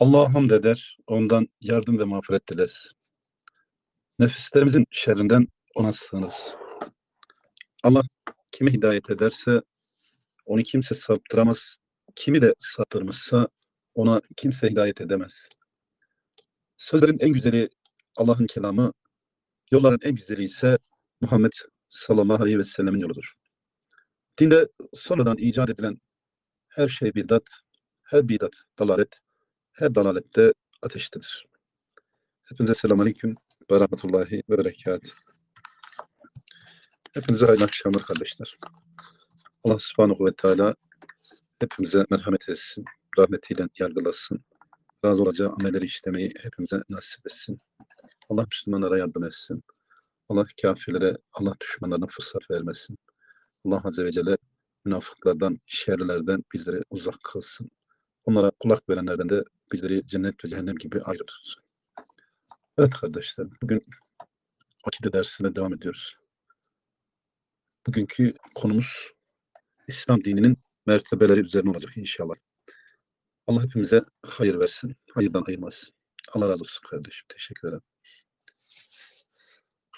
Allah'a hamd eder, ondan yardım ve mağfiret dileriz. Nefislerimizin şerrinden ona sığınırız. Allah kimi hidayet ederse onu kimse saptıramaz. Kimi de saptırmışsa ona kimse hidayet edemez. Sözlerin en güzeli Allah'ın kelamı, yolların en güzeli ise Muhammed sallallahu aleyhi ve sellemin yoludur. Dinde sonradan icat edilen her şey bidat, her bidat dalalet, her dalalette ateştedir. Hepinize selamun aleyküm ve rahmetullahi ve berekat. Hepinize hayırlı akşamlar kardeşler. Allah subhanahu ve teala hepimize merhamet etsin, rahmetiyle yargılasın. Razı olacağı amelleri işlemeyi hepimize nasip etsin. Allah Müslümanlara yardım etsin. Allah kafirlere, Allah düşmanlarına fırsat vermesin. Allah Azze ve Celle münafıklardan, şerlerden bizleri uzak kılsın. Onlara kulak verenlerden de bizleri cennet ve cehennem gibi ayrı tutsun. Evet kardeşler, bugün akide dersine devam ediyoruz. Bugünkü konumuz İslam dininin mertebeleri üzerine olacak inşallah. Allah hepimize hayır versin, hayırdan ayırmasın. Allah razı olsun kardeşim, teşekkür ederim.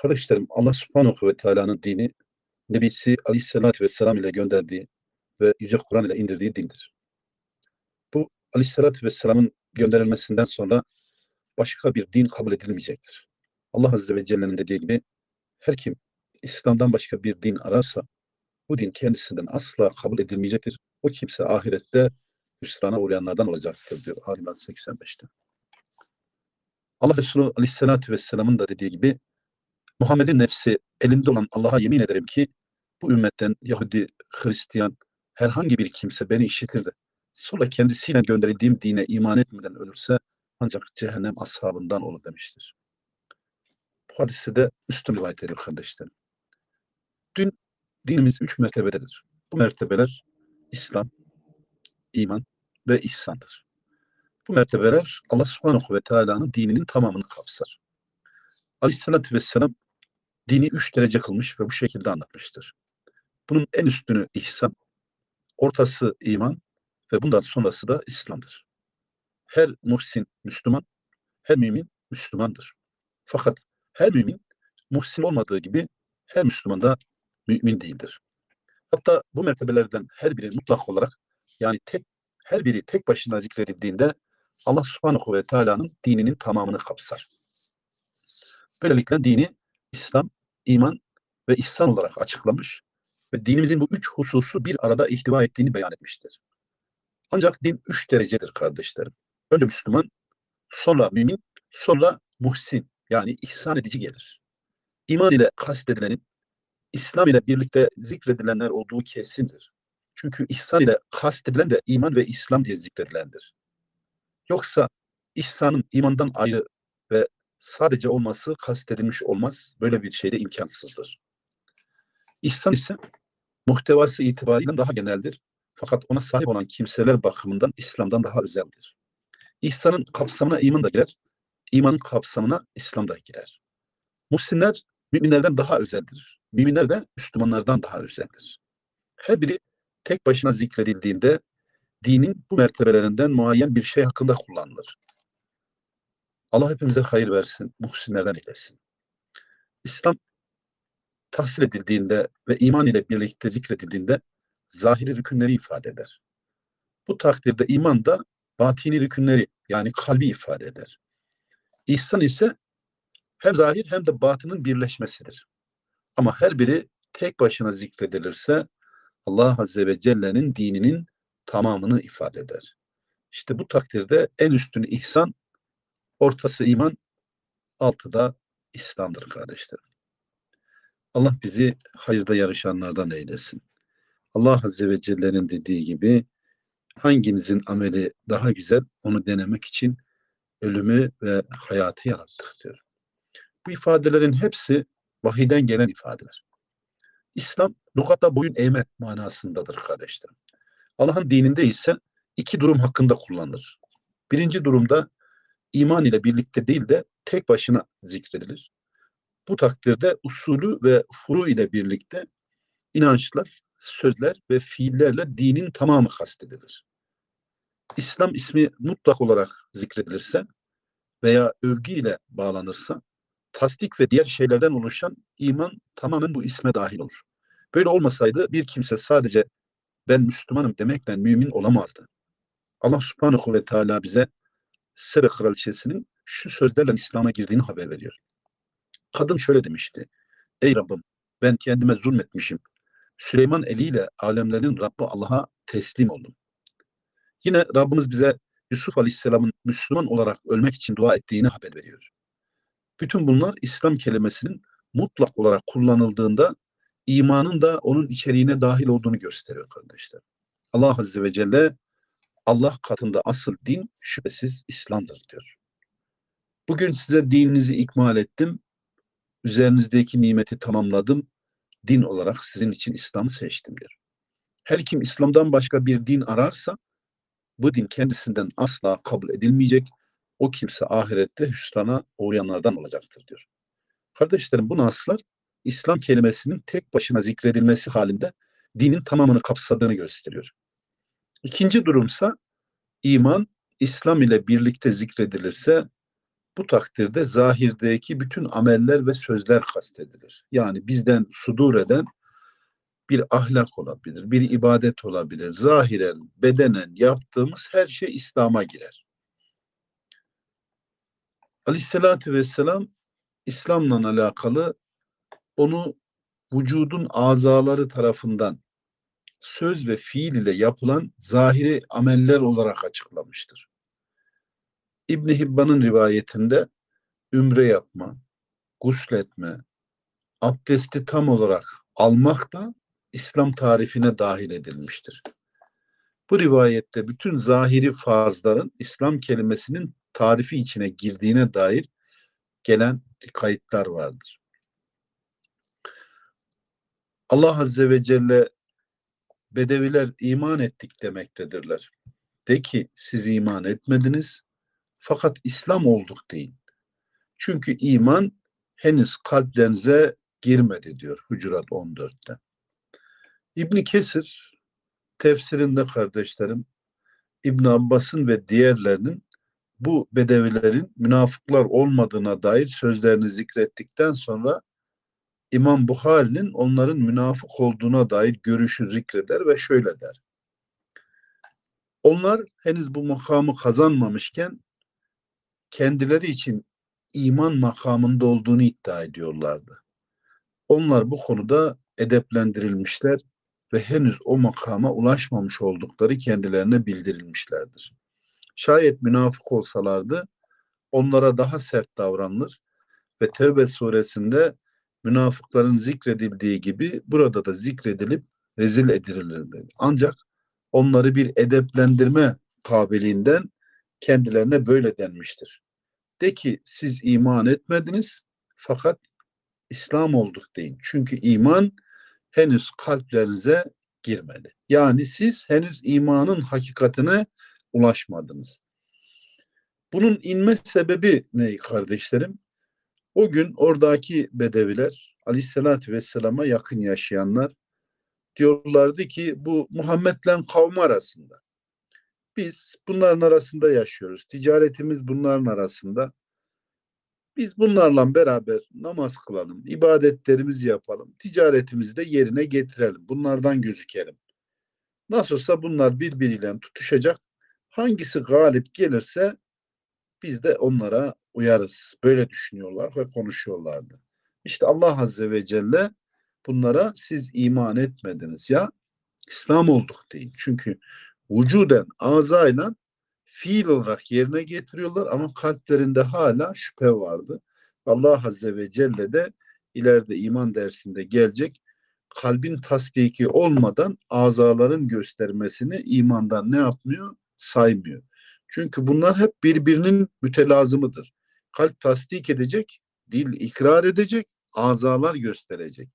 Kardeşlerim, Allah subhanahu ve teala'nın dini, Nebisi aleyhissalatü vesselam ile gönderdiği ve Yüce Kur'an ile indirdiği dindir. Bu aleyhissalatü vesselamın gönderilmesinden sonra başka bir din kabul edilmeyecektir. Allah Azze ve Celle'nin dediği gibi her kim İslam'dan başka bir din ararsa bu din kendisinden asla kabul edilmeyecektir. O kimse ahirette hüsrana uğrayanlardan olacaktır diyor Alimran 85'te. Allah Resulü Aleyhisselatü Vesselam'ın da dediği gibi Muhammed'in nefsi elimde olan Allah'a yemin ederim ki bu ümmetten Yahudi, Hristiyan herhangi bir kimse beni işitir de sonra kendisiyle gönderildiğim dine iman etmeden ölürse ancak cehennem ashabından olur demiştir. Bu hadise de üstün rivayet ediyor kardeşlerim. Dün dinimiz üç mertebededir. Bu mertebeler İslam, iman ve ihsandır. Bu mertebeler Allah subhanahu ve teala'nın dininin tamamını kapsar. Aleyhissalatü vesselam dini üç derece kılmış ve bu şekilde anlatmıştır. Bunun en üstünü ihsan, ortası iman ve bundan sonrası da İslam'dır. Her muhsin Müslüman, her mümin Müslümandır. Fakat her mümin muhsin olmadığı gibi her Müslüman da mümin değildir. Hatta bu mertebelerden her biri mutlak olarak yani tek her biri tek başına zikredildiğinde Allah subhanahu ve teala'nın dininin tamamını kapsar. Böylelikle dini İslam, iman ve ihsan olarak açıklamış ve dinimizin bu üç hususu bir arada ihtiva ettiğini beyan etmiştir. Ancak din üç derecedir kardeşlerim. Önce Müslüman, sonra mümin, sonra muhsin yani ihsan edici gelir. İman ile kastedilenin İslam ile birlikte zikredilenler olduğu kesindir. Çünkü ihsan ile kastedilen de iman ve İslam diye zikredilendir. Yoksa ihsanın imandan ayrı ve sadece olması kastedilmiş olmaz. Böyle bir şey de imkansızdır. İhsan ise muhtevası itibariyle daha geneldir. Fakat ona sahip olan kimseler bakımından İslam'dan daha özeldir. İhsanın kapsamına iman da girer, imanın kapsamına İslam da girer. Muhsinler müminlerden daha özeldir. Müminler de Müslümanlardan daha özeldir. Her biri tek başına zikredildiğinde dinin bu mertebelerinden muayyen bir şey hakkında kullanılır. Allah hepimize hayır versin, muhsinlerden eylesin. İslam tahsil edildiğinde ve iman ile birlikte zikredildiğinde zahiri rükünleri ifade eder. Bu takdirde iman da batini rükünleri yani kalbi ifade eder. İhsan ise hem zahir hem de batının birleşmesidir. Ama her biri tek başına zikredilirse Allah Azze ve Celle'nin dininin tamamını ifade eder. İşte bu takdirde en üstünü ihsan, ortası iman, altı da İslam'dır kardeşlerim. Allah bizi hayırda yarışanlardan eylesin. Allah Azze ve Celle'nin dediği gibi hanginizin ameli daha güzel onu denemek için ölümü ve hayatı yarattık diyor. Bu ifadelerin hepsi vahiden gelen ifadeler. İslam lugatta boyun eğme manasındadır kardeşlerim. Allah'ın dininde ise iki durum hakkında kullanılır. Birinci durumda iman ile birlikte değil de tek başına zikredilir. Bu takdirde usulü ve furu ile birlikte inançlar, sözler ve fiillerle dinin tamamı kastedilir. İslam ismi mutlak olarak zikredilirse veya övgüyle bağlanırsa tasdik ve diğer şeylerden oluşan iman tamamen bu isme dahil olur. Böyle olmasaydı bir kimse sadece ben Müslümanım demekle mümin olamazdı. Allah subhanahu ve teala bize Sebe kraliçesinin şu sözlerle İslam'a girdiğini haber veriyor. Kadın şöyle demişti. Ey Rabbim ben kendime zulmetmişim. Süleyman eliyle alemlerin Rabbi Allah'a teslim oldum. Yine Rabbimiz bize Yusuf Aleyhisselam'ın Müslüman olarak ölmek için dua ettiğini haber veriyor. Bütün bunlar İslam kelimesinin mutlak olarak kullanıldığında imanın da onun içeriğine dahil olduğunu gösteriyor kardeşler. Allah Azze ve Celle Allah katında asıl din şüphesiz İslam'dır diyor. Bugün size dininizi ikmal ettim. Üzerinizdeki nimeti tamamladım. Din olarak sizin için İslam'ı seçtim diyor. Her kim İslam'dan başka bir din ararsa bu din kendisinden asla kabul edilmeyecek. O kimse ahirette hüsrana uğrayanlardan olacaktır diyor. Kardeşlerim bu naslar İslam kelimesinin tek başına zikredilmesi halinde dinin tamamını kapsadığını gösteriyor. İkinci durumsa iman İslam ile birlikte zikredilirse bu takdirde zahirdeki bütün ameller ve sözler kastedilir. Yani bizden sudur eden bir ahlak olabilir, bir ibadet olabilir. Zahiren, bedenen yaptığımız her şey İslam'a girer. Aleyhissalatü vesselam İslam'la alakalı onu vücudun azaları tarafından söz ve fiil ile yapılan zahiri ameller olarak açıklamıştır. İbn Hibban'ın rivayetinde ümre yapma, gusletme, abdesti tam olarak almak da İslam tarifine dahil edilmiştir. Bu rivayette bütün zahiri farzların İslam kelimesinin tarifi içine girdiğine dair gelen kayıtlar vardır. Allah Azze ve Celle Bedeviler iman ettik demektedirler. De ki siz iman etmediniz fakat İslam olduk deyin. Çünkü iman henüz kalplerinize girmedi diyor Hucurat 14'te. İbn Kesir tefsirinde kardeşlerim İbn Abbas'ın ve diğerlerinin bu bedevilerin münafıklar olmadığına dair sözlerini zikrettikten sonra İmam Buhari'nin onların münafık olduğuna dair görüşü zikreder ve şöyle der. Onlar henüz bu makamı kazanmamışken kendileri için iman makamında olduğunu iddia ediyorlardı. Onlar bu konuda edeplendirilmişler ve henüz o makama ulaşmamış oldukları kendilerine bildirilmişlerdir. Şayet münafık olsalardı onlara daha sert davranılır ve Tevbe suresinde münafıkların zikredildiği gibi burada da zikredilip rezil edilirlerdi. Ancak onları bir edeplendirme kabiliğinden kendilerine böyle denmiştir. De ki siz iman etmediniz fakat İslam olduk deyin. Çünkü iman henüz kalplerinize girmedi. Yani siz henüz imanın hakikatine ulaşmadınız. Bunun inme sebebi ne kardeşlerim? O gün oradaki bedeviler aleyhissalatü vesselama yakın yaşayanlar diyorlardı ki bu Muhammed'le kavmi arasında. Biz bunların arasında yaşıyoruz. Ticaretimiz bunların arasında. Biz bunlarla beraber namaz kılalım, ibadetlerimizi yapalım, ticaretimizi de yerine getirelim. Bunlardan gözükelim. Nasıl olsa bunlar birbiriyle tutuşacak. Hangisi galip gelirse biz de onlara uyarız. Böyle düşünüyorlar ve konuşuyorlardı. İşte Allah Azze ve Celle bunlara siz iman etmediniz ya İslam olduk deyin. Çünkü vücuden ağzayla fiil olarak yerine getiriyorlar ama kalplerinde hala şüphe vardı. Allah Azze ve Celle de ileride iman dersinde gelecek kalbin tasdiki olmadan azaların göstermesini imandan ne yapmıyor? Saymıyor. Çünkü bunlar hep birbirinin mütelazımıdır. Kalp tasdik edecek, dil ikrar edecek, azalar gösterecek.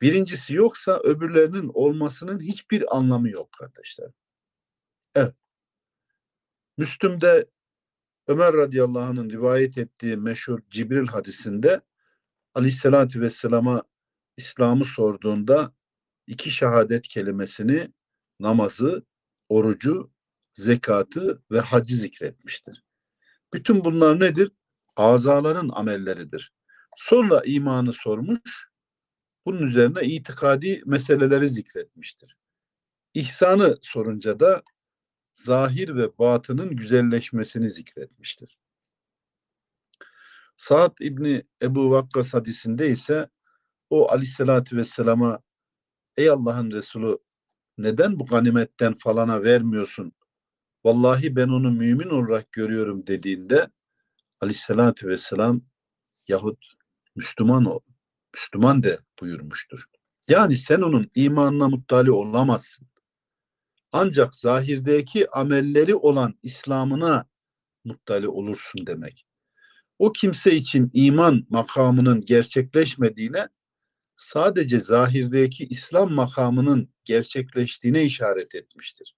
Birincisi yoksa öbürlerinin olmasının hiçbir anlamı yok kardeşler. Evet. Müslüm'de Ömer radıyallahu anh'ın rivayet ettiği meşhur Cibril hadisinde aleyhissalatü vesselama İslam'ı sorduğunda iki şehadet kelimesini namazı, orucu zekatı ve hacı zikretmiştir. Bütün bunlar nedir? Azaların amelleridir. Sonra imanı sormuş, bunun üzerine itikadi meseleleri zikretmiştir. İhsanı sorunca da zahir ve batının güzelleşmesini zikretmiştir. Saad İbni Ebu Vakkas hadisinde ise o aleyhissalatü vesselama ey Allah'ın Resulü neden bu ganimetten falana vermiyorsun? Vallahi ben onu mümin olarak görüyorum dediğinde aleyhissalatü vesselam yahut Müslüman ol, Müslüman de buyurmuştur. Yani sen onun imanına muttali olamazsın. Ancak zahirdeki amelleri olan İslam'ına muttali olursun demek. O kimse için iman makamının gerçekleşmediğine sadece zahirdeki İslam makamının gerçekleştiğine işaret etmiştir.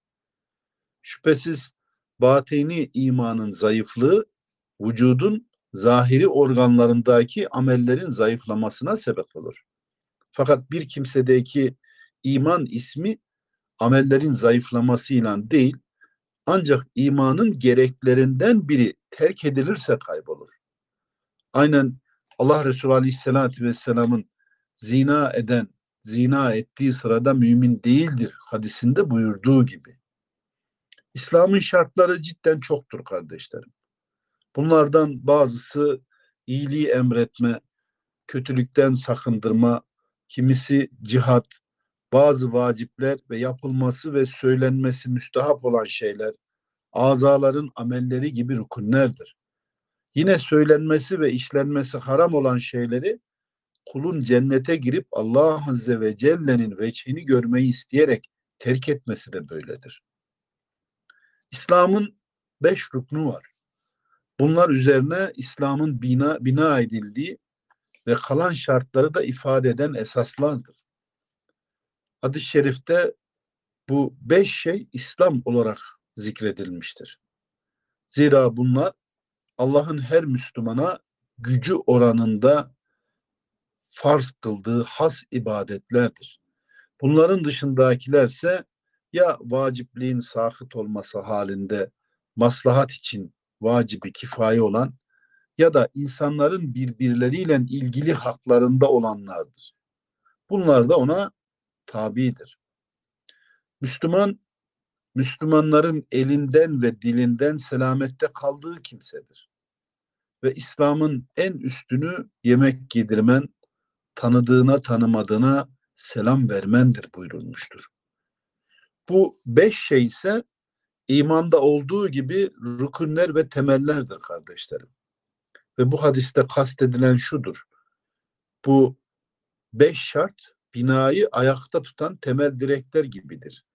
Şüphesiz batini imanın zayıflığı vücudun zahiri organlarındaki amellerin zayıflamasına sebep olur. Fakat bir kimsedeki iman ismi amellerin zayıflamasıyla değil, ancak imanın gereklerinden biri terk edilirse kaybolur. Aynen Allah Resulü Aleyhisselatü Vesselam'ın zina eden, zina ettiği sırada mümin değildir hadisinde buyurduğu gibi. İslam'ın şartları cidden çoktur kardeşlerim. Bunlardan bazısı iyiliği emretme, kötülükten sakındırma, kimisi cihat, bazı vacipler ve yapılması ve söylenmesi müstahap olan şeyler, azaların amelleri gibi rukunlerdir. Yine söylenmesi ve işlenmesi haram olan şeyleri kulun cennete girip Allah Azze ve Celle'nin veçhini görmeyi isteyerek terk etmesi de böyledir. İslam'ın beş ruknu var. Bunlar üzerine İslam'ın bina, bina edildiği ve kalan şartları da ifade eden esaslardır. Hadis-i şerifte bu beş şey İslam olarak zikredilmiştir. Zira bunlar Allah'ın her Müslümana gücü oranında farz kıldığı has ibadetlerdir. Bunların dışındakilerse ya vacipliğin sakıt olması halinde maslahat için vacibi kifaye olan ya da insanların birbirleriyle ilgili haklarında olanlardır. Bunlar da ona tabidir. Müslüman, Müslümanların elinden ve dilinden selamette kaldığı kimsedir. Ve İslam'ın en üstünü yemek yedirmen, tanıdığına tanımadığına selam vermendir buyurulmuştur. Bu beş şey ise imanda olduğu gibi rükünler ve temellerdir kardeşlerim. Ve bu hadiste kastedilen şudur. Bu beş şart binayı ayakta tutan temel direkler gibidir.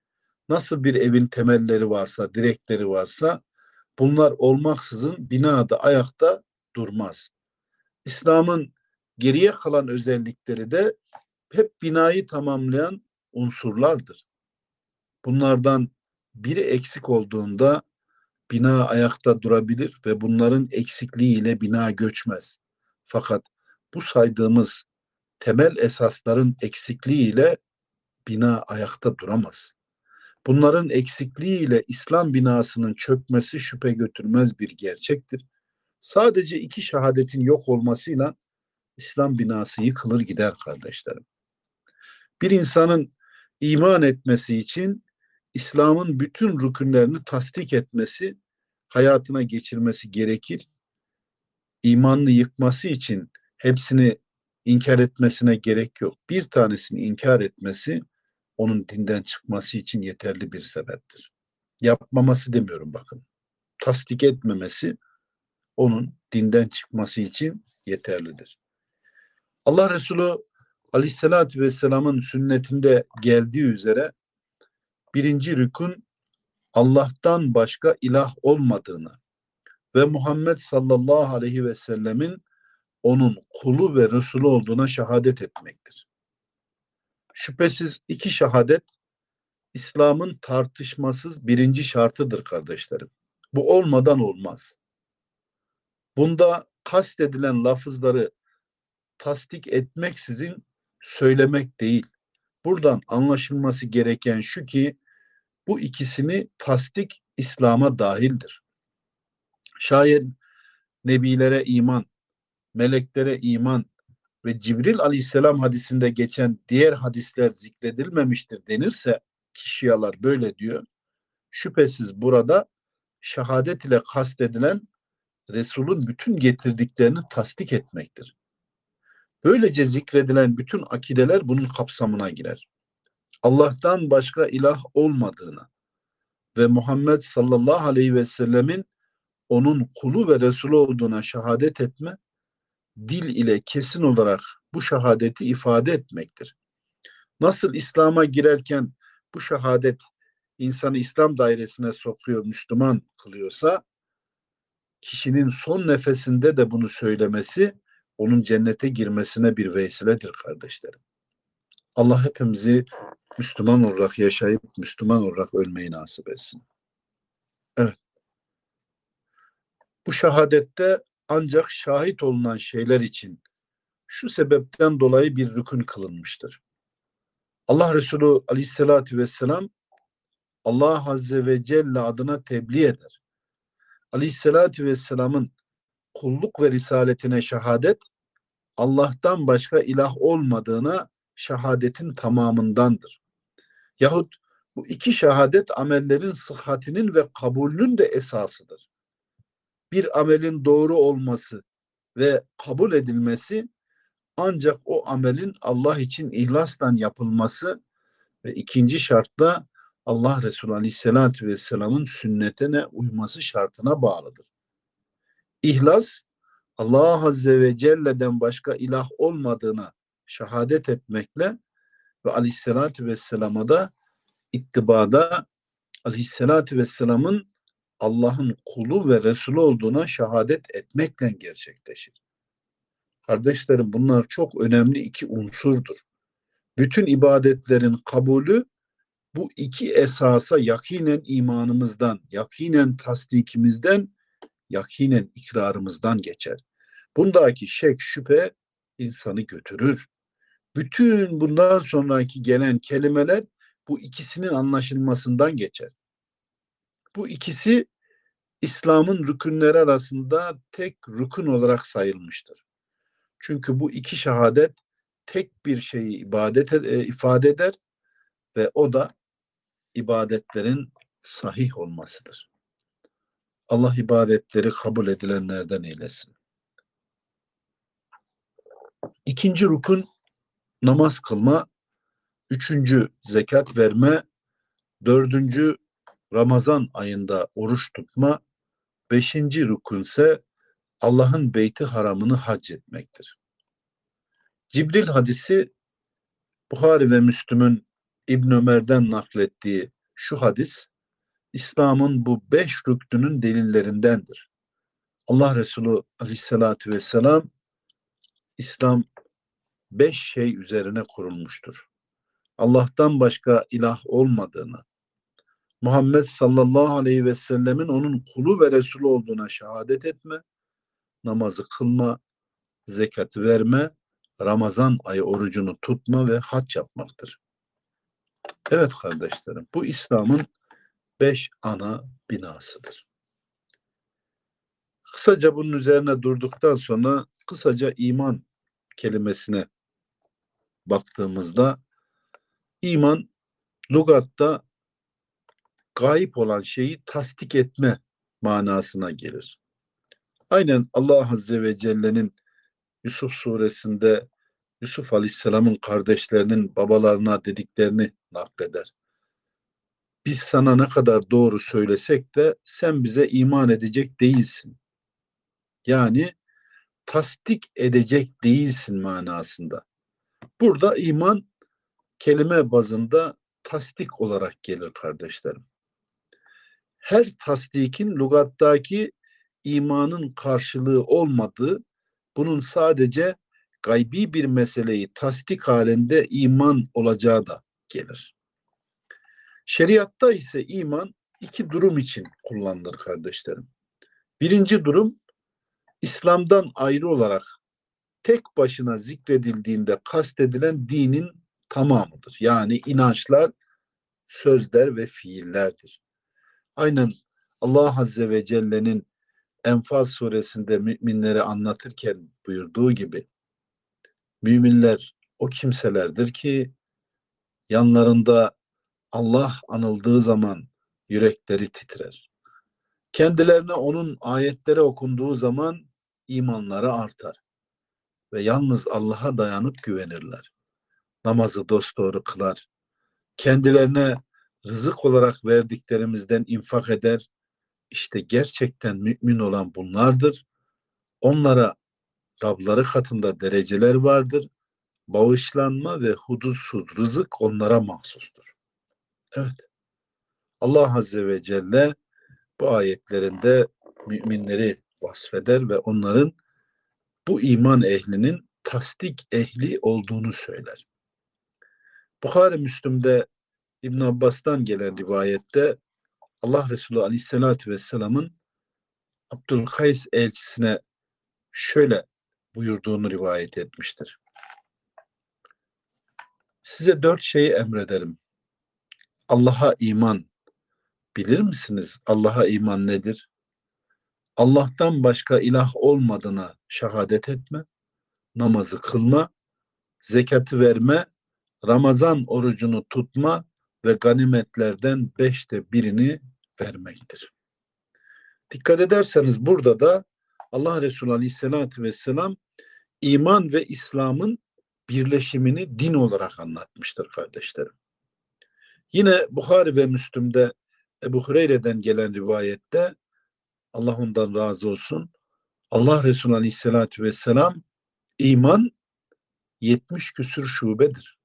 Nasıl bir evin temelleri varsa, direkleri varsa bunlar olmaksızın bina da ayakta durmaz. İslam'ın geriye kalan özellikleri de hep binayı tamamlayan unsurlardır. Bunlardan biri eksik olduğunda bina ayakta durabilir ve bunların eksikliğiyle bina göçmez. Fakat bu saydığımız temel esasların eksikliğiyle bina ayakta duramaz. Bunların eksikliğiyle İslam binasının çökmesi şüphe götürmez bir gerçektir. Sadece iki şehadetin yok olmasıyla İslam binası yıkılır gider kardeşlerim. Bir insanın iman etmesi için İslam'ın bütün rükünlerini tasdik etmesi, hayatına geçirmesi gerekir. İmanını yıkması için hepsini inkar etmesine gerek yok. Bir tanesini inkar etmesi onun dinden çıkması için yeterli bir sebeptir. Yapmaması demiyorum bakın. Tasdik etmemesi onun dinden çıkması için yeterlidir. Allah Resulü Aleyhisselatü Vesselam'ın sünnetinde geldiği üzere birinci rükün Allah'tan başka ilah olmadığını ve Muhammed sallallahu aleyhi ve sellemin onun kulu ve Resulü olduğuna şehadet etmektir. Şüphesiz iki şehadet İslam'ın tartışmasız birinci şartıdır kardeşlerim. Bu olmadan olmaz. Bunda kastedilen lafızları tasdik etmeksizin söylemek değil. Buradan anlaşılması gereken şu ki bu ikisini tasdik İslam'a dahildir. Şayet nebilere iman, meleklere iman ve Cibril aleyhisselam hadisinde geçen diğer hadisler zikredilmemiştir denirse ki Şialar böyle diyor. Şüphesiz burada şehadet ile kastedilen Resul'ün bütün getirdiklerini tasdik etmektir. Böylece zikredilen bütün akideler bunun kapsamına girer. Allah'tan başka ilah olmadığına ve Muhammed sallallahu aleyhi ve sellemin onun kulu ve Resulü olduğuna şehadet etme, dil ile kesin olarak bu şehadeti ifade etmektir. Nasıl İslam'a girerken bu şehadet insanı İslam dairesine sokuyor, Müslüman kılıyorsa, kişinin son nefesinde de bunu söylemesi onun cennete girmesine bir vesiledir kardeşlerim. Allah hepimizi Müslüman olarak yaşayıp Müslüman olarak ölmeyi nasip etsin. Evet. Bu şehadette ancak şahit olunan şeyler için şu sebepten dolayı bir rükün kılınmıştır. Allah Resulü aleyhissalatü vesselam Allah Azze ve Celle adına tebliğ eder. Aleyhissalatü vesselamın kulluk ve risaletine şehadet Allah'tan başka ilah olmadığına şehadetin tamamındandır. Yahut bu iki şehadet amellerin sıhhatinin ve kabulünün de esasıdır. Bir amelin doğru olması ve kabul edilmesi ancak o amelin Allah için ihlasla yapılması ve ikinci şartta Allah Resulü Aleyhisselatü Vesselam'ın sünnetine uyması şartına bağlıdır. İhlas, Allah Azze ve Celle'den başka ilah olmadığına şehadet etmekle ve Aleyhisselatü Vesselam'a da ittibada Aleyhisselatü Vesselam'ın Allah'ın kulu ve Resulü olduğuna şehadet etmekle gerçekleşir. Kardeşlerim bunlar çok önemli iki unsurdur. Bütün ibadetlerin kabulü bu iki esasa yakinen imanımızdan, yakinen tasdikimizden, yakinen ikrarımızdan geçer. Bundaki şek şüphe insanı götürür. Bütün bundan sonraki gelen kelimeler bu ikisinin anlaşılmasından geçer. Bu ikisi İslam'ın rükünleri arasında tek rükün olarak sayılmıştır. Çünkü bu iki şehadet tek bir şeyi ibadet e, ifade eder ve o da ibadetlerin sahih olmasıdır. Allah ibadetleri kabul edilenlerden eylesin. İkinci rukun namaz kılma, üçüncü zekat verme, dördüncü Ramazan ayında oruç tutma, beşinci rukun ise Allah'ın beyti haramını hac etmektir. Cibril hadisi Buhari ve Müslüm'ün İbn Ömer'den naklettiği şu hadis İslam'ın bu beş rüknünün delillerindendir. Allah Resulü Aleyhisselatü Vesselam İslam beş şey üzerine kurulmuştur. Allah'tan başka ilah olmadığını, Muhammed sallallahu aleyhi ve sellemin onun kulu ve Resulü olduğuna şehadet etme, namazı kılma, zekatı verme, Ramazan ayı orucunu tutma ve hac yapmaktır. Evet kardeşlerim, bu İslam'ın beş ana binasıdır. Kısaca bunun üzerine durduktan sonra kısaca iman kelimesine baktığımızda iman lugatta gayip olan şeyi tasdik etme manasına gelir. Aynen Allah Azze ve Celle'nin Yusuf suresinde Yusuf Aleyhisselam'ın kardeşlerinin babalarına dediklerini nakleder. Biz sana ne kadar doğru söylesek de sen bize iman edecek değilsin. Yani tasdik edecek değilsin manasında. Burada iman kelime bazında tasdik olarak gelir kardeşlerim. Her tasdikin lugattaki imanın karşılığı olmadığı, bunun sadece gaybi bir meseleyi tasdik halinde iman olacağı da gelir. Şeriatta ise iman iki durum için kullanılır kardeşlerim. Birinci durum İslam'dan ayrı olarak tek başına zikredildiğinde kastedilen dinin tamamıdır. Yani inançlar, sözler ve fiillerdir. Aynen Allah Azze ve Celle'nin Enfal suresinde müminleri anlatırken buyurduğu gibi müminler o kimselerdir ki yanlarında Allah anıldığı zaman yürekleri titrer. Kendilerine onun ayetleri okunduğu zaman imanları artar ve yalnız Allah'a dayanıp güvenirler. Namazı dosdoğru kılar. Kendilerine rızık olarak verdiklerimizden infak eder. İşte gerçekten mümin olan bunlardır. Onlara Rabları katında dereceler vardır. Bağışlanma ve hudutsuz rızık onlara mahsustur. Evet. Allah Azze ve Celle bu ayetlerinde müminleri vasfeder ve onların bu iman ehlinin tasdik ehli olduğunu söyler. Bukhari Müslüm'de İbn Abbas'tan gelen rivayette Allah Resulü Aleyhisselatü Vesselam'ın Abdülkays elçisine şöyle buyurduğunu rivayet etmiştir. Size dört şeyi emrederim. Allah'a iman bilir misiniz? Allah'a iman nedir? Allah'tan başka ilah olmadığına şehadet etme, namazı kılma, zekatı verme, Ramazan orucunu tutma ve ganimetlerden beşte birini vermektir. Dikkat ederseniz burada da Allah Resulü Aleyhisselatü Vesselam iman ve İslam'ın birleşimini din olarak anlatmıştır kardeşlerim. Yine Bukhari ve Müslüm'de Ebu Hureyre'den gelen rivayette Allah ondan razı olsun. Allah Resulü Aleyhisselatü Vesselam iman 70 küsür şubedir.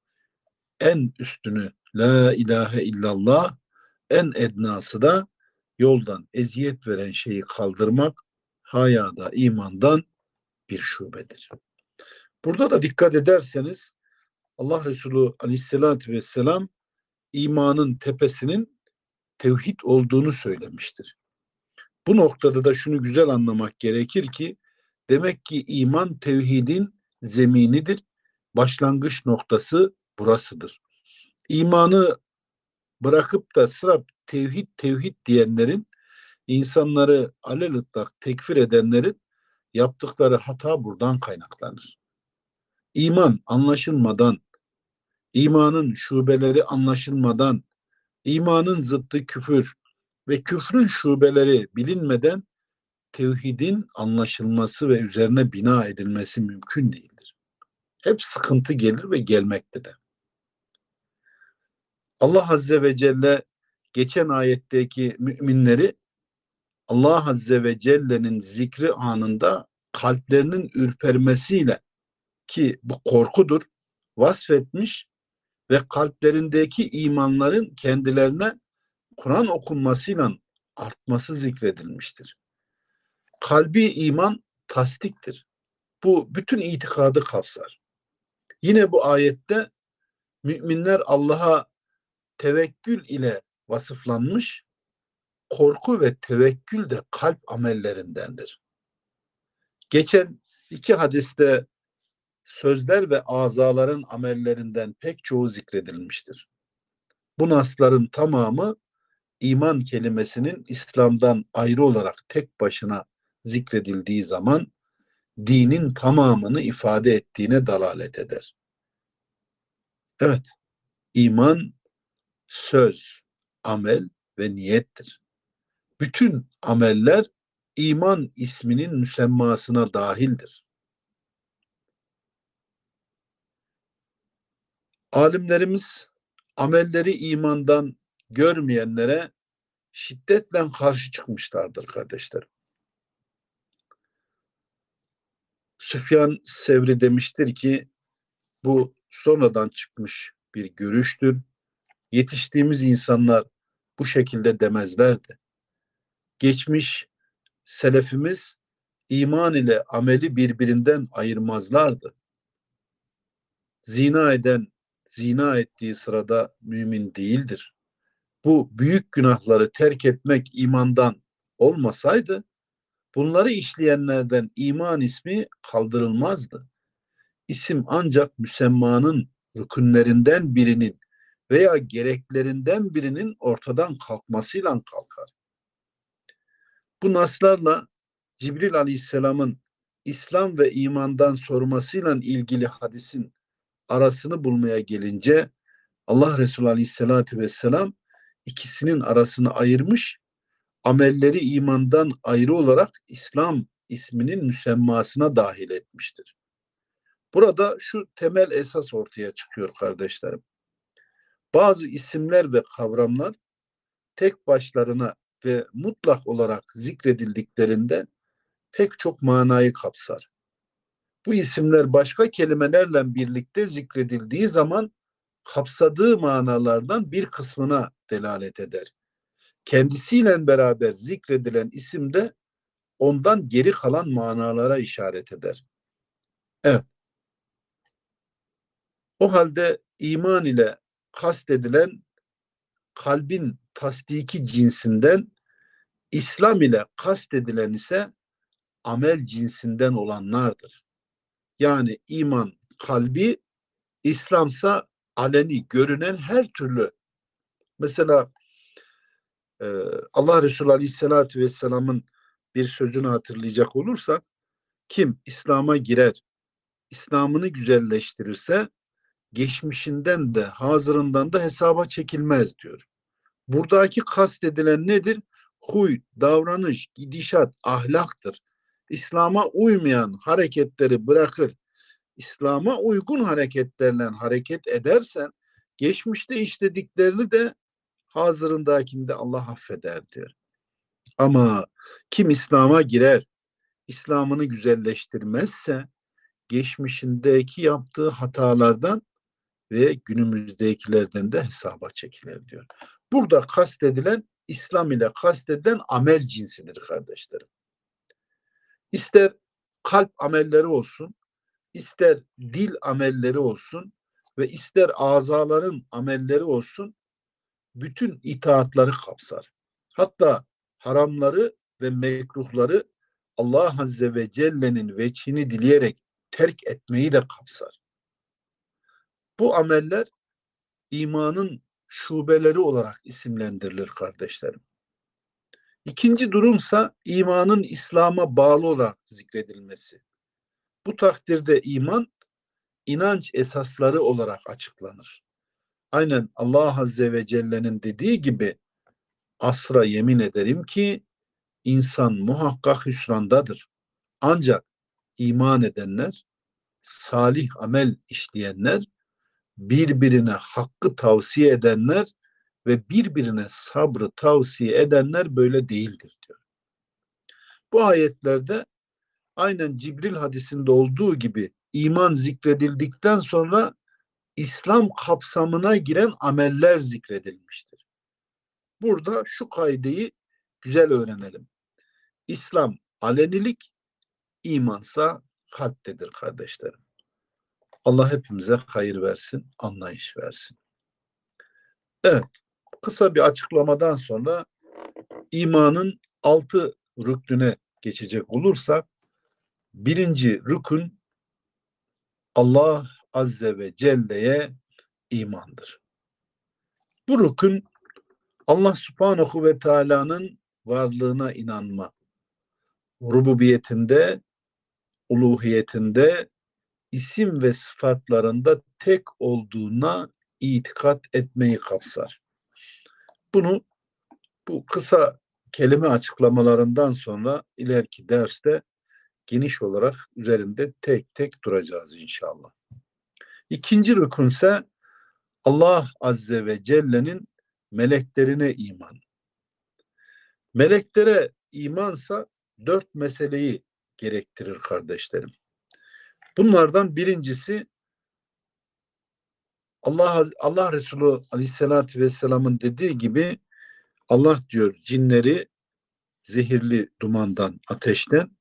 En üstünü La ilahe illallah en ednası da yoldan eziyet veren şeyi kaldırmak hayada imandan bir şubedir. Burada da dikkat ederseniz Allah Resulü Aleyhisselatü Vesselam imanın tepesinin tevhid olduğunu söylemiştir. Bu noktada da şunu güzel anlamak gerekir ki demek ki iman tevhidin zeminidir. Başlangıç noktası burasıdır. İmanı bırakıp da sıra tevhid tevhid diyenlerin insanları alelütlak tekfir edenlerin yaptıkları hata buradan kaynaklanır. İman anlaşılmadan, imanın şubeleri anlaşılmadan, imanın zıttı küfür ve küfrün şubeleri bilinmeden tevhidin anlaşılması ve üzerine bina edilmesi mümkün değildir. Hep sıkıntı gelir ve gelmekte de. Allah Azze ve Celle geçen ayetteki müminleri Allah Azze ve Celle'nin zikri anında kalplerinin ürpermesiyle ki bu korkudur vasfetmiş ve kalplerindeki imanların kendilerine Kur'an okunmasıyla artması zikredilmiştir. Kalbi iman tasdiktir. Bu bütün itikadı kapsar. Yine bu ayette müminler Allah'a tevekkül ile vasıflanmış, korku ve tevekkül de kalp amellerindendir. Geçen iki hadiste sözler ve azaların amellerinden pek çoğu zikredilmiştir. Bu nasların tamamı iman kelimesinin İslam'dan ayrı olarak tek başına zikredildiği zaman dinin tamamını ifade ettiğine dalalet eder. Evet, iman söz, amel ve niyettir. Bütün ameller iman isminin müsemmasına dahildir. Alimlerimiz amelleri imandan görmeyenlere şiddetle karşı çıkmışlardır kardeşlerim. Süfyan Sevri demiştir ki bu sonradan çıkmış bir görüştür yetiştiğimiz insanlar bu şekilde demezlerdi. Geçmiş selefimiz iman ile ameli birbirinden ayırmazlardı. Zina eden zina ettiği sırada mümin değildir. Bu büyük günahları terk etmek imandan olmasaydı bunları işleyenlerden iman ismi kaldırılmazdı. İsim ancak müsemmanın rükünlerinden birinin veya gereklerinden birinin ortadan kalkmasıyla kalkar. Bu naslarla Cibril Aleyhisselam'ın İslam ve imandan sormasıyla ilgili hadisin arasını bulmaya gelince Allah Resulü Aleyhisselatü Vesselam ikisinin arasını ayırmış, amelleri imandan ayrı olarak İslam isminin müsemmasına dahil etmiştir. Burada şu temel esas ortaya çıkıyor kardeşlerim. Bazı isimler ve kavramlar tek başlarına ve mutlak olarak zikredildiklerinde pek çok manayı kapsar. Bu isimler başka kelimelerle birlikte zikredildiği zaman kapsadığı manalardan bir kısmına delalet eder. Kendisiyle beraber zikredilen isim de ondan geri kalan manalara işaret eder. Evet. O halde iman ile kastedilen kalbin tasdiki cinsinden İslam ile kastedilen ise amel cinsinden olanlardır. Yani iman kalbi, İslamsa aleni görünen her türlü. Mesela e, Allah Resulü Aleyhisselatü Vesselam'ın bir sözünü hatırlayacak olursak kim İslam'a girer, İslam'ını güzelleştirirse geçmişinden de hazırından da hesaba çekilmez diyor. Buradaki kastedilen nedir? Huy, davranış, gidişat, ahlaktır. İslam'a uymayan hareketleri bırakır. İslam'a uygun hareketlerle hareket edersen geçmişte işlediklerini de hazırındakinde Allah affeder diyor. Ama kim İslam'a girer, İslam'ını güzelleştirmezse geçmişindeki yaptığı hatalardan ve günümüzdekilerden de hesaba çekilir diyor. Burada kastedilen İslam ile kastedilen amel cinsidir kardeşlerim. İster kalp amelleri olsun, ister dil amelleri olsun ve ister azaların amelleri olsun bütün itaatları kapsar. Hatta haramları ve mekruhları Allah Azze ve Celle'nin veçhini dileyerek terk etmeyi de kapsar. Bu ameller imanın şubeleri olarak isimlendirilir kardeşlerim. İkinci durumsa imanın İslam'a bağlı olarak zikredilmesi. Bu takdirde iman inanç esasları olarak açıklanır. Aynen Allah Azze ve Celle'nin dediği gibi asra yemin ederim ki insan muhakkak hüsrandadır. Ancak iman edenler, salih amel işleyenler, birbirine hakkı tavsiye edenler ve birbirine sabrı tavsiye edenler böyle değildir diyor. Bu ayetlerde aynen Cibril hadisinde olduğu gibi iman zikredildikten sonra İslam kapsamına giren ameller zikredilmiştir. Burada şu kaideyi güzel öğrenelim. İslam alenilik, imansa kalptedir kardeşlerim. Allah hepimize hayır versin, anlayış versin. Evet, kısa bir açıklamadan sonra imanın altı rüknüne geçecek olursak birinci rükün Allah Azze ve Celle'ye imandır. Bu rükün Allah Subhanahu ve Teala'nın varlığına inanma, rububiyetinde, uluhiyetinde, isim ve sıfatlarında tek olduğuna itikat etmeyi kapsar. Bunu bu kısa kelime açıklamalarından sonra ileriki derste geniş olarak üzerinde tek tek duracağız inşallah. İkinci rükünse Allah Azze ve Celle'nin meleklerine iman. Meleklere imansa dört meseleyi gerektirir kardeşlerim. Bunlardan birincisi Allah Allah Resulü Aleyhisselatü Vesselam'ın dediği gibi Allah diyor cinleri zehirli dumandan, ateşten,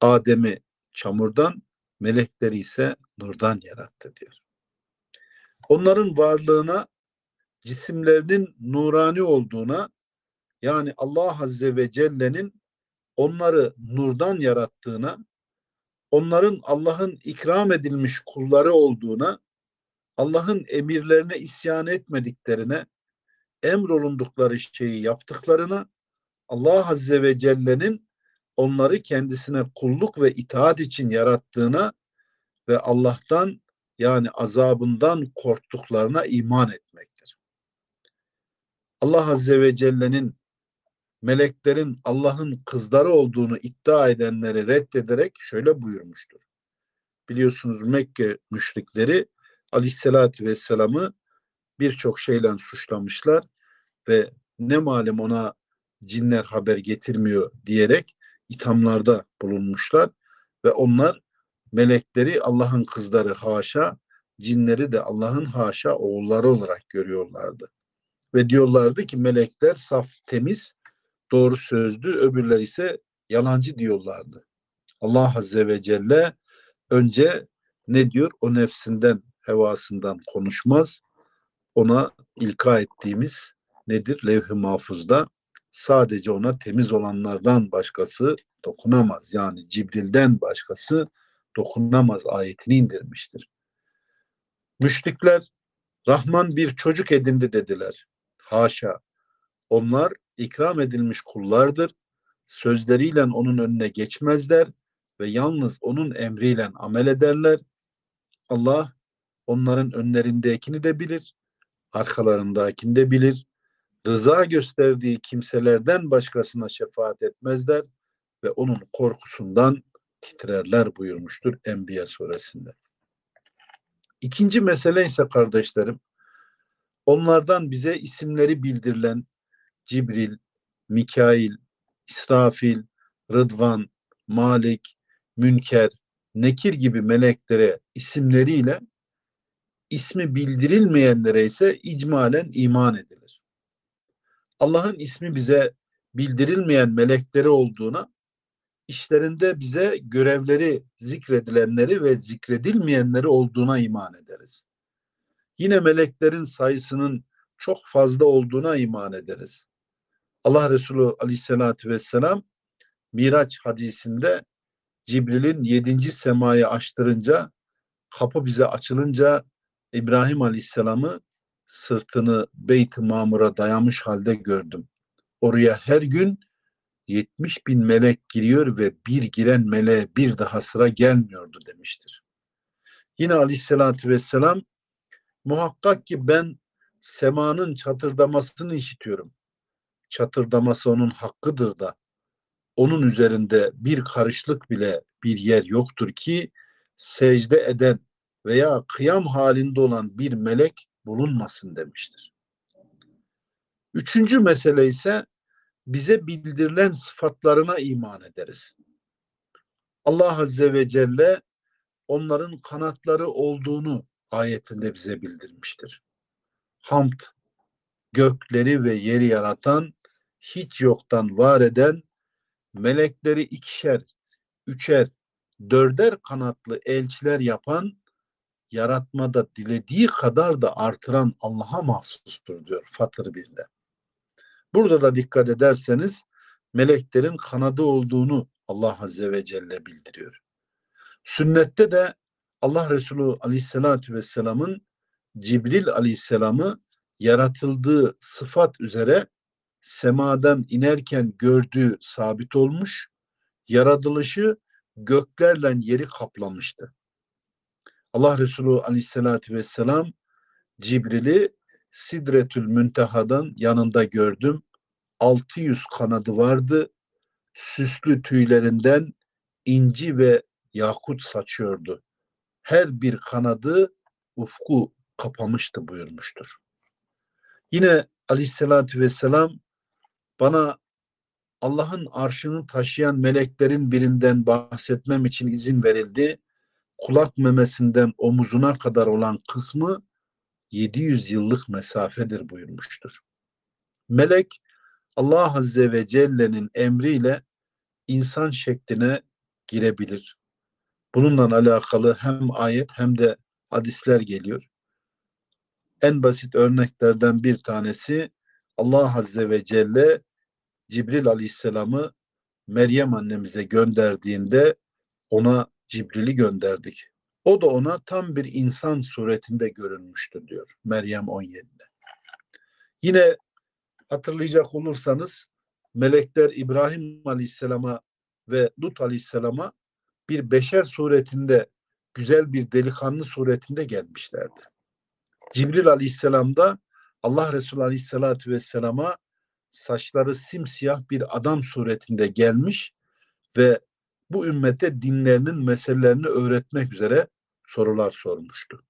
Adem'i çamurdan, melekleri ise nurdan yarattı diyor. Onların varlığına cisimlerinin nurani olduğuna yani Allah Azze ve Celle'nin onları nurdan yarattığına, onların Allah'ın ikram edilmiş kulları olduğuna, Allah'ın emirlerine isyan etmediklerine, emrolundukları şeyi yaptıklarına, Allah Azze ve Celle'nin onları kendisine kulluk ve itaat için yarattığına ve Allah'tan yani azabından korktuklarına iman etmektir. Allah Azze ve Celle'nin meleklerin Allah'ın kızları olduğunu iddia edenleri reddederek şöyle buyurmuştur. Biliyorsunuz Mekke müşrikleri Aleyhisselatü Vesselam'ı birçok şeyle suçlamışlar ve ne malum ona cinler haber getirmiyor diyerek ithamlarda bulunmuşlar ve onlar melekleri Allah'ın kızları haşa, cinleri de Allah'ın haşa oğulları olarak görüyorlardı. Ve diyorlardı ki melekler saf, temiz, doğru sözlü, öbürler ise yalancı diyorlardı. Allah Azze ve Celle önce ne diyor? O nefsinden, hevasından konuşmaz. Ona ilka ettiğimiz nedir? Levh-i mahfuzda sadece ona temiz olanlardan başkası dokunamaz. Yani Cibril'den başkası dokunamaz ayetini indirmiştir. Müşrikler Rahman bir çocuk edindi dediler. Haşa. Onlar ikram edilmiş kullardır. Sözleriyle onun önüne geçmezler ve yalnız onun emriyle amel ederler. Allah onların önlerindekini de bilir, arkalarındakini de bilir. Rıza gösterdiği kimselerden başkasına şefaat etmezler ve onun korkusundan titrerler buyurmuştur Enbiya suresinde. İkinci mesele ise kardeşlerim, onlardan bize isimleri bildirilen Cibril, Mikail, İsrafil, Rıdvan, Malik, Münker, Nekir gibi meleklere isimleriyle ismi bildirilmeyenlere ise icmalen iman edilir. Allah'ın ismi bize bildirilmeyen melekleri olduğuna işlerinde bize görevleri zikredilenleri ve zikredilmeyenleri olduğuna iman ederiz. Yine meleklerin sayısının çok fazla olduğuna iman ederiz. Allah Resulü aleyhissalatü vesselam Miraç hadisinde Cibril'in yedinci semayı açtırınca kapı bize açılınca İbrahim aleyhisselamı sırtını Beyt-i Mamur'a dayamış halde gördüm. Oraya her gün 70 bin melek giriyor ve bir giren meleğe bir daha sıra gelmiyordu demiştir. Yine aleyhissalatü vesselam muhakkak ki ben semanın çatırdamasını işitiyorum. Çatırdaması onun hakkıdır da onun üzerinde bir karışlık bile bir yer yoktur ki secde eden veya kıyam halinde olan bir melek bulunmasın demiştir. Üçüncü mesele ise bize bildirilen sıfatlarına iman ederiz. Allah Azze ve Celle onların kanatları olduğunu ayetinde bize bildirmiştir. Hamd, gökleri ve yeri yaratan, hiç yoktan var eden, melekleri ikişer, üçer, dörder kanatlı elçiler yapan, yaratmada dilediği kadar da artıran Allah'a mahsustur diyor Fatır 1'de. Burada da dikkat ederseniz meleklerin kanadı olduğunu Allah Azze ve Celle bildiriyor. Sünnette de Allah Resulü Aleyhisselatü Vesselam'ın Cibril Aleyhisselam'ı yaratıldığı sıfat üzere semadan inerken gördüğü sabit olmuş, yaratılışı göklerle yeri kaplamıştı. Allah Resulü Aleyhisselatü Vesselam Cibril'i Sidretül Münteha'dan yanında gördüm. 600 kanadı vardı. Süslü tüylerinden inci ve yakut saçıyordu. Her bir kanadı ufku kapamıştı buyurmuştur. Yine aleyhissalatü vesselam bana Allah'ın arşını taşıyan meleklerin birinden bahsetmem için izin verildi. Kulak memesinden omuzuna kadar olan kısmı 700 yıllık mesafedir buyurmuştur. Melek Allah Azze ve Celle'nin emriyle insan şekline girebilir. Bununla alakalı hem ayet hem de hadisler geliyor. En basit örneklerden bir tanesi Allah Azze ve Celle Cibril Aleyhisselam'ı Meryem annemize gönderdiğinde ona Cibril'i gönderdik. O da ona tam bir insan suretinde görünmüştü diyor Meryem 17'de. Yine hatırlayacak olursanız melekler İbrahim Aleyhisselam'a ve Lut Aleyhisselam'a bir beşer suretinde güzel bir delikanlı suretinde gelmişlerdi. Cibril Aleyhisselam da Allah Resulü Aleyhisselatü Vesselam'a saçları simsiyah bir adam suretinde gelmiş ve bu ümmete dinlerinin meselelerini öğretmek üzere sorular sormuştu.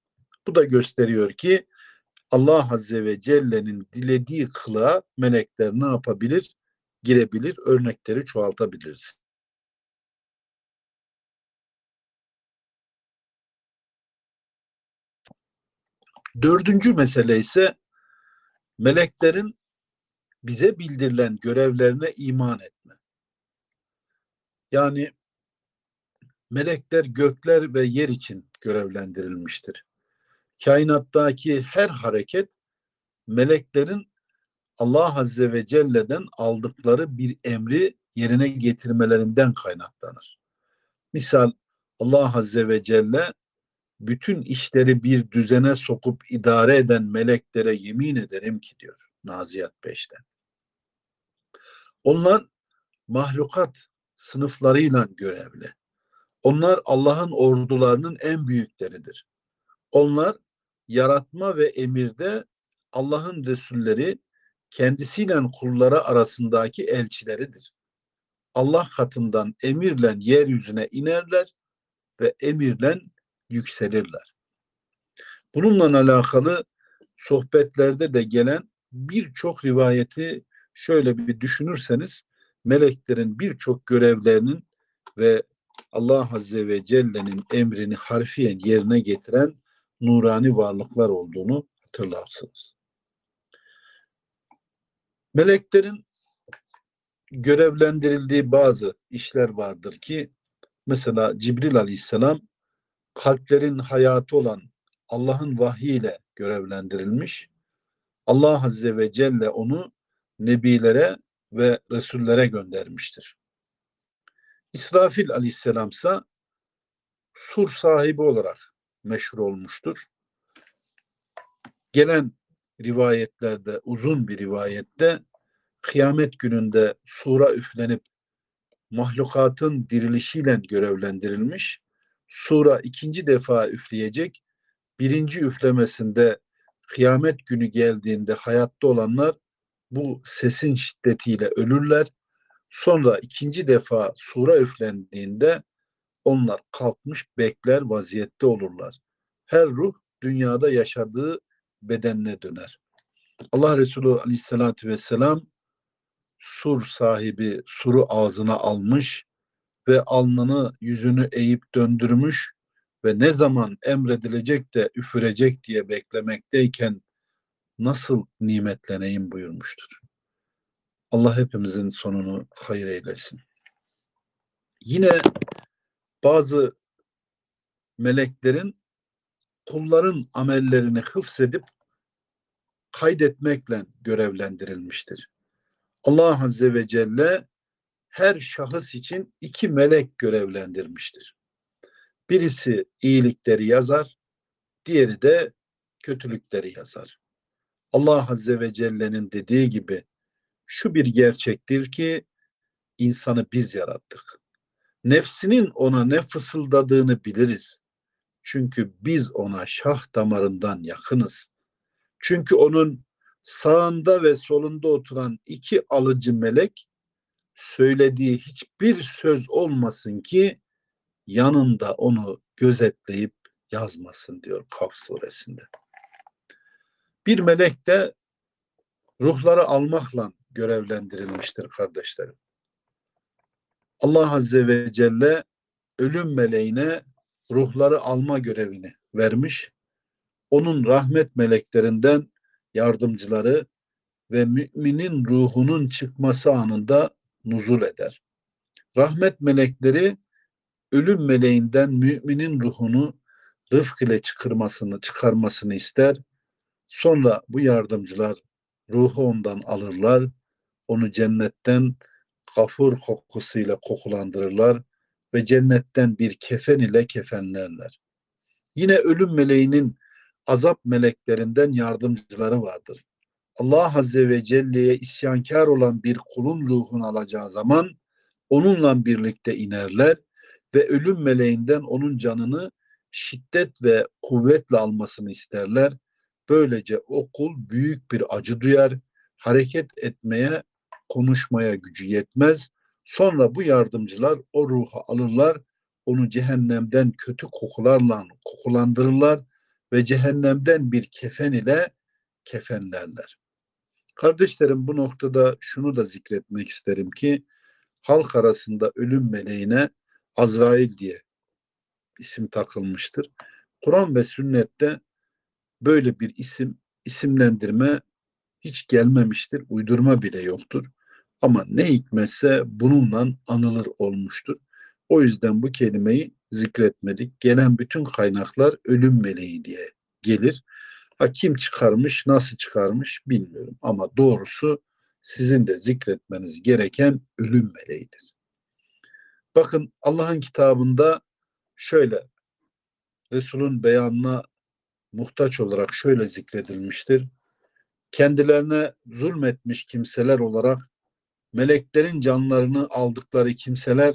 Bu da gösteriyor ki Allah Azze ve Celle'nin dilediği kılığa melekler ne yapabilir? Girebilir, örnekleri çoğaltabiliriz. Dördüncü mesele ise meleklerin bize bildirilen görevlerine iman etme. Yani melekler gökler ve yer için görevlendirilmiştir. Kainattaki her hareket meleklerin Allah Azze ve Celle'den aldıkları bir emri yerine getirmelerinden kaynaklanır. Misal Allah Azze ve Celle bütün işleri bir düzene sokup idare eden meleklere yemin ederim ki diyor Naziyat 5'te. Onlar mahlukat sınıflarıyla görevli. Onlar Allah'ın ordularının en büyükleridir. Onlar yaratma ve emirde Allah'ın Resulleri kendisiyle kulları arasındaki elçileridir. Allah katından emirle yeryüzüne inerler ve emirle yükselirler. Bununla alakalı sohbetlerde de gelen birçok rivayeti şöyle bir düşünürseniz meleklerin birçok görevlerinin ve Allah Azze ve Celle'nin emrini harfiyen yerine getiren nurani varlıklar olduğunu hatırlarsınız. Meleklerin görevlendirildiği bazı işler vardır ki mesela Cibril Aleyhisselam kalplerin hayatı olan Allah'ın vahyiyle görevlendirilmiş. Allah Azze ve Celle onu nebilere ve resullere göndermiştir. İsrafil aleyhisselamsa sur sahibi olarak meşhur olmuştur. Gelen rivayetlerde uzun bir rivayette kıyamet gününde sura üflenip mahlukatın dirilişiyle görevlendirilmiş. Sura ikinci defa üfleyecek. Birinci üflemesinde kıyamet günü geldiğinde hayatta olanlar bu sesin şiddetiyle ölürler. Sonra ikinci defa sura üflendiğinde onlar kalkmış bekler vaziyette olurlar. Her ruh dünyada yaşadığı bedenine döner. Allah Resulü Aleyhisselatü Vesselam sur sahibi suru ağzına almış ve alnını yüzünü eğip döndürmüş ve ne zaman emredilecek de üfürecek diye beklemekteyken nasıl nimetleneyim buyurmuştur. Allah hepimizin sonunu hayır eylesin. Yine bazı meleklerin kulların amellerini hıfzedip kaydetmekle görevlendirilmiştir. Allah Azze ve Celle her şahıs için iki melek görevlendirmiştir. Birisi iyilikleri yazar, diğeri de kötülükleri yazar. Allah Azze ve Celle'nin dediği gibi şu bir gerçektir ki insanı biz yarattık. Nefsinin ona ne fısıldadığını biliriz. Çünkü biz ona şah damarından yakınız. Çünkü onun sağında ve solunda oturan iki alıcı melek söylediği hiçbir söz olmasın ki yanında onu gözetleyip yazmasın diyor Kaf suresinde. Bir melek de ruhları almakla görevlendirilmiştir kardeşlerim. Allah Azze ve Celle ölüm meleğine ruhları alma görevini vermiş. Onun rahmet meleklerinden yardımcıları ve müminin ruhunun çıkması anında nuzul eder. Rahmet melekleri ölüm meleğinden müminin ruhunu rıfk ile çıkarmasını, çıkarmasını ister. Sonra bu yardımcılar ruhu ondan alırlar. Onu cennetten gafur kokusuyla kokulandırırlar ve cennetten bir kefen ile kefenlerler. Yine ölüm meleğinin azap meleklerinden yardımcıları vardır. Allah Azze ve Celle'ye isyankar olan bir kulun ruhunu alacağı zaman onunla birlikte inerler ve ölüm meleğinden onun canını şiddet ve kuvvetle almasını isterler. Böylece o kul büyük bir acı duyar, hareket etmeye, konuşmaya gücü yetmez. Sonra bu yardımcılar o ruhu alırlar, onu cehennemden kötü kokularla kokulandırırlar ve cehennemden bir kefen ile kefenlerler. Kardeşlerim bu noktada şunu da zikretmek isterim ki halk arasında ölüm meleğine Azrail diye isim takılmıştır. Kur'an ve sünnette böyle bir isim, isimlendirme hiç gelmemiştir. Uydurma bile yoktur. Ama ne hikmetse bununla anılır olmuştur. O yüzden bu kelimeyi zikretmedik. Gelen bütün kaynaklar ölüm meleği diye gelir. Ha kim çıkarmış, nasıl çıkarmış bilmiyorum. Ama doğrusu sizin de zikretmeniz gereken ölüm meleğidir. Bakın Allah'ın kitabında şöyle Resul'ün beyanına muhtaç olarak şöyle zikredilmiştir. Kendilerine zulmetmiş kimseler olarak meleklerin canlarını aldıkları kimseler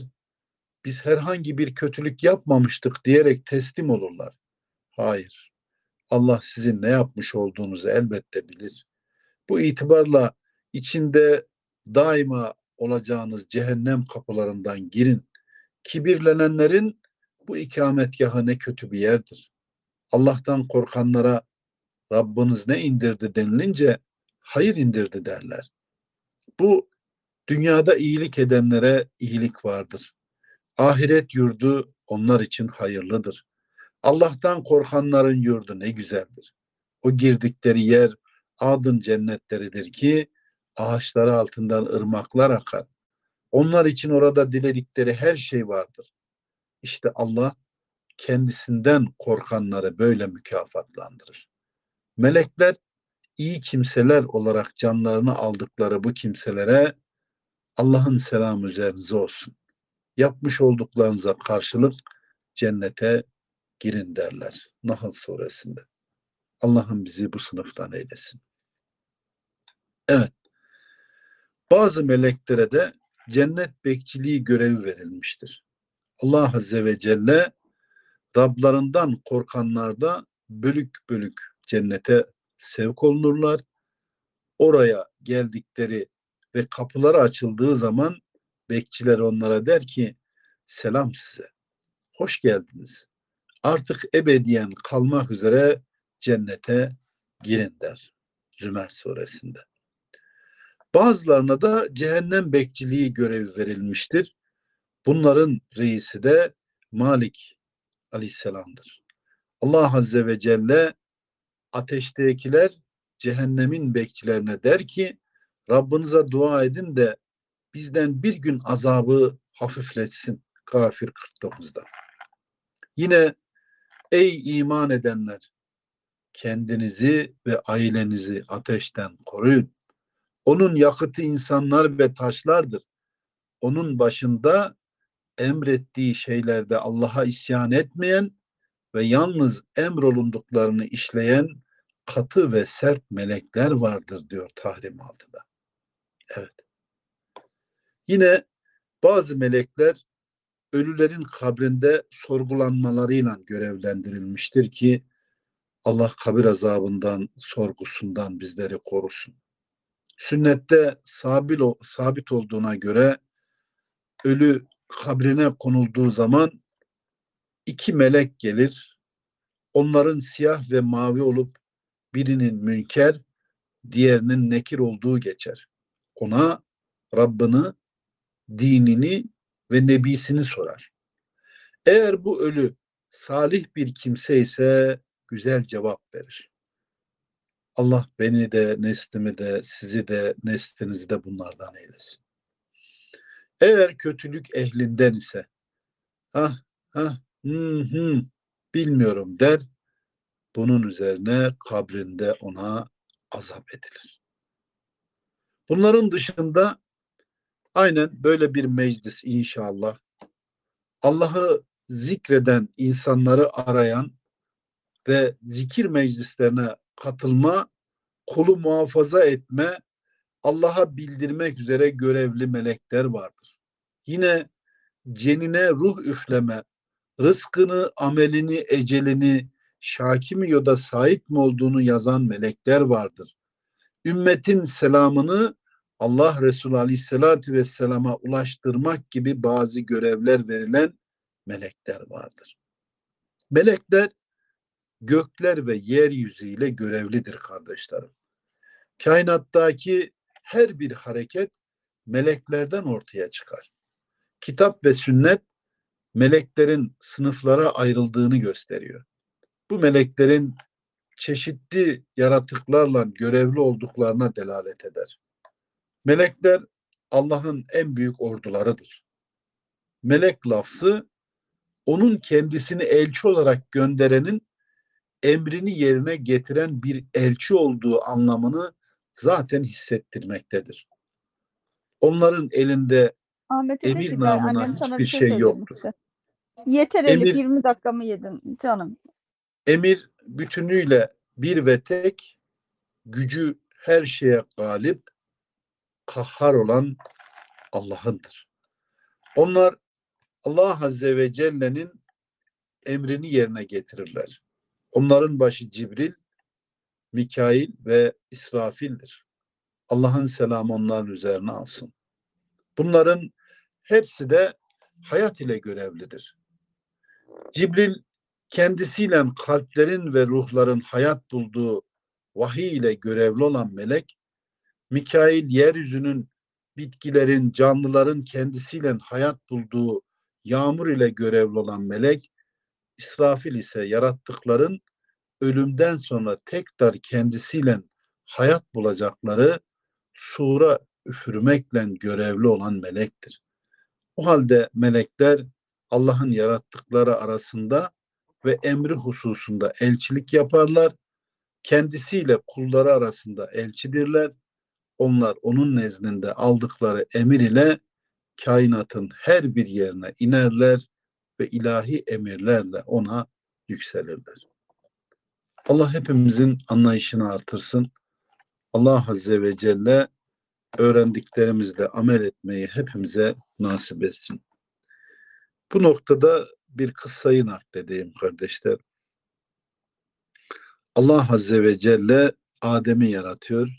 biz herhangi bir kötülük yapmamıştık diyerek teslim olurlar. Hayır. Allah sizin ne yapmış olduğunuzu elbette bilir. Bu itibarla içinde daima olacağınız cehennem kapılarından girin. Kibirlenenlerin bu ikametgahı ne kötü bir yerdir. Allah'tan korkanlara Rabbiniz ne indirdi denilince hayır indirdi derler. Bu dünyada iyilik edenlere iyilik vardır. Ahiret yurdu onlar için hayırlıdır. Allah'tan korkanların yurdu ne güzeldir. O girdikleri yer adın cennetleridir ki ağaçları altından ırmaklar akar. Onlar için orada diledikleri her şey vardır. İşte Allah kendisinden korkanları böyle mükafatlandırır. Melekler iyi kimseler olarak canlarını aldıkları bu kimselere Allah'ın selamı üzerinize olsun. Yapmış olduklarınıza karşılık cennete girin derler. Nahl suresinde. Allah'ın bizi bu sınıftan eylesin. Evet. Bazı meleklere de cennet bekçiliği görevi verilmiştir. Allah Azze ve Celle Rablarından korkanlarda bölük bölük cennete sevk olunurlar. Oraya geldikleri ve kapıları açıldığı zaman bekçiler onlara der ki selam size. Hoş geldiniz. Artık ebediyen kalmak üzere cennete girin der. Zümer suresinde. Bazılarına da cehennem bekçiliği görevi verilmiştir. Bunların reisi de Malik aleyhisselamdır. Allah Azze ve Celle ateştekiler cehennemin bekçilerine der ki Rabbinize dua edin de bizden bir gün azabı hafifletsin. Kafir 49'da. Yine ey iman edenler kendinizi ve ailenizi ateşten koruyun. Onun yakıtı insanlar ve taşlardır. Onun başında emrettiği şeylerde Allah'a isyan etmeyen ve yalnız emrolunduklarını işleyen katı ve sert melekler vardır diyor Tahrim 6'da. Evet. Yine bazı melekler ölülerin kabrinde sorgulanmalarıyla görevlendirilmiştir ki Allah kabir azabından, sorgusundan bizleri korusun. Sünnette sabit, sabit olduğuna göre ölü kabrine konulduğu zaman iki melek gelir. Onların siyah ve mavi olup birinin münker, diğerinin nekir olduğu geçer. Ona Rabbini, dinini ve nebisini sorar. Eğer bu ölü salih bir kimse ise güzel cevap verir. Allah beni de, neslimi de, sizi de, neslinizi de bunlardan eylesin. Eğer kötülük ehlinden ise ah ah hı hı bilmiyorum der. Bunun üzerine kabrinde ona azap edilir. Bunların dışında aynen böyle bir meclis inşallah Allah'ı zikreden insanları arayan ve zikir meclislerine katılma kulu muhafaza etme, Allah'a bildirmek üzere görevli melekler vardır. Yine cenine ruh üfleme, rızkını, amelini, ecelini, şaki mi ya da sahip mi olduğunu yazan melekler vardır. Ümmetin selamını Allah Resulü Aleyhisselatü Vesselam'a ulaştırmak gibi bazı görevler verilen melekler vardır. Melekler gökler ve yeryüzüyle görevlidir kardeşlerim. Kainattaki her bir hareket meleklerden ortaya çıkar. Kitap ve sünnet meleklerin sınıflara ayrıldığını gösteriyor. Bu meleklerin çeşitli yaratıklarla görevli olduklarına delalet eder. Melekler Allah'ın en büyük ordularıdır. Melek lafzı onun kendisini elçi olarak gönderenin emrini yerine getiren bir elçi olduğu anlamını zaten hissettirmektedir. Onların elinde Ahmet Emir Emir namına hiçbir bir şey, şey yoktur. Yeter Elif Emir- 20 dakikamı yedin canım. Emir bütünüyle bir ve tek, gücü her şeye galip, kahhar olan Allah'ındır. Onlar Allah Azze ve Celle'nin emrini yerine getirirler. Onların başı Cibril, Mikail ve İsrafil'dir. Allah'ın selamı onların üzerine alsın. Bunların hepsi de hayat ile görevlidir. Cibril kendisiyle kalplerin ve ruhların hayat bulduğu vahiy ile görevli olan melek, Mikail yeryüzünün bitkilerin, canlıların kendisiyle hayat bulduğu yağmur ile görevli olan melek, İsrafil ise yarattıkların ölümden sonra tekrar kendisiyle hayat bulacakları sura üfürmekle görevli olan melektir. O halde melekler Allah'ın yarattıkları arasında ve emri hususunda elçilik yaparlar. Kendisiyle kulları arasında elçidirler. Onlar onun nezdinde aldıkları emir ile kainatın her bir yerine inerler ve ilahi emirlerle ona yükselirler. Allah hepimizin anlayışını artırsın. Allah Azze ve Celle öğrendiklerimizle amel etmeyi hepimize nasip etsin. Bu noktada bir kıssayı nakledeyim kardeşler. Allah Azze ve Celle Adem'i yaratıyor.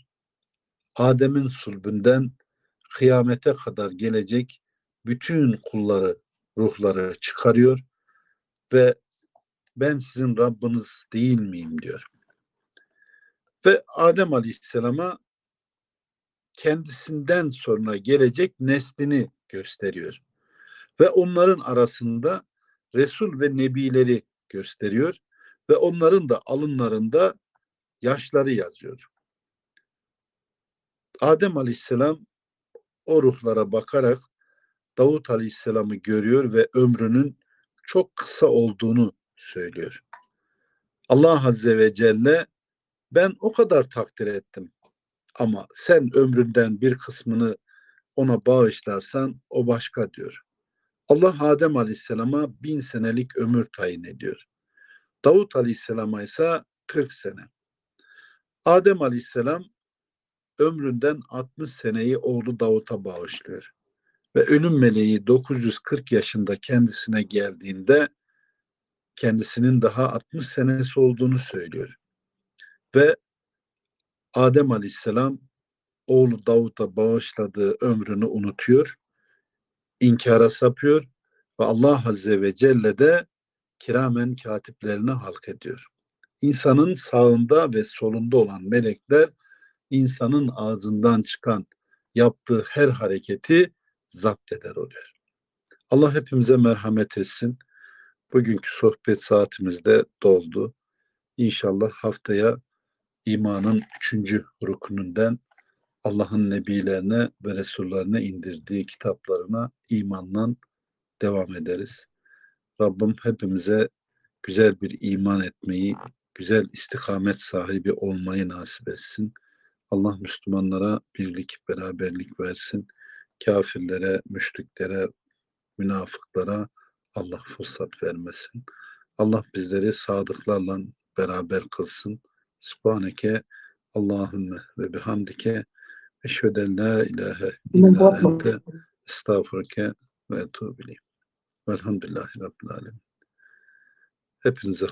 Adem'in sulbünden kıyamete kadar gelecek bütün kulları, ruhları çıkarıyor ve ben sizin Rabbiniz değil miyim diyor. Ve Adem Aleyhisselam'a kendisinden sonra gelecek neslini gösteriyor. Ve onların arasında Resul ve Nebileri gösteriyor ve onların da alınlarında yaşları yazıyor. Adem Aleyhisselam o ruhlara bakarak Davut Aleyhisselam'ı görüyor ve ömrünün çok kısa olduğunu söylüyor. Allah Azze ve Celle ben o kadar takdir ettim ama sen ömründen bir kısmını ona bağışlarsan o başka diyor. Allah Adem Aleyhisselam'a bin senelik ömür tayin ediyor. Davut Aleyhisselam'a ise 40 sene. Adem Aleyhisselam ömründen 60 seneyi oğlu Davut'a bağışlıyor. Ve ölüm meleği 940 yaşında kendisine geldiğinde kendisinin daha 60 senesi olduğunu söylüyor. Ve Adem Aleyhisselam oğlu Davut'a bağışladığı ömrünü unutuyor, inkara sapıyor ve Allah Azze ve Celle de kiramen katiplerine halk ediyor. İnsanın sağında ve solunda olan melekler insanın ağzından çıkan yaptığı her hareketi zapt eder oluyor. Allah hepimize merhamet etsin. Bugünkü sohbet saatimizde doldu. İnşallah haftaya imanın üçüncü rukunundan Allah'ın nebilerine ve resullerine indirdiği kitaplarına imanla devam ederiz. Rabbim hepimize güzel bir iman etmeyi, güzel istikamet sahibi olmayı nasip etsin. Allah Müslümanlara birlik, beraberlik versin. Kafirlere, müşriklere, münafıklara Allah fırsat vermesin. Allah bizleri sadıklarla beraber kılsın. Subhaneke Allahümme ve bihamdike eşveden la ilahe illa ente estağfurke ve etubu ileyh. Velhamdülillahi Rabbil alemin. Hepinize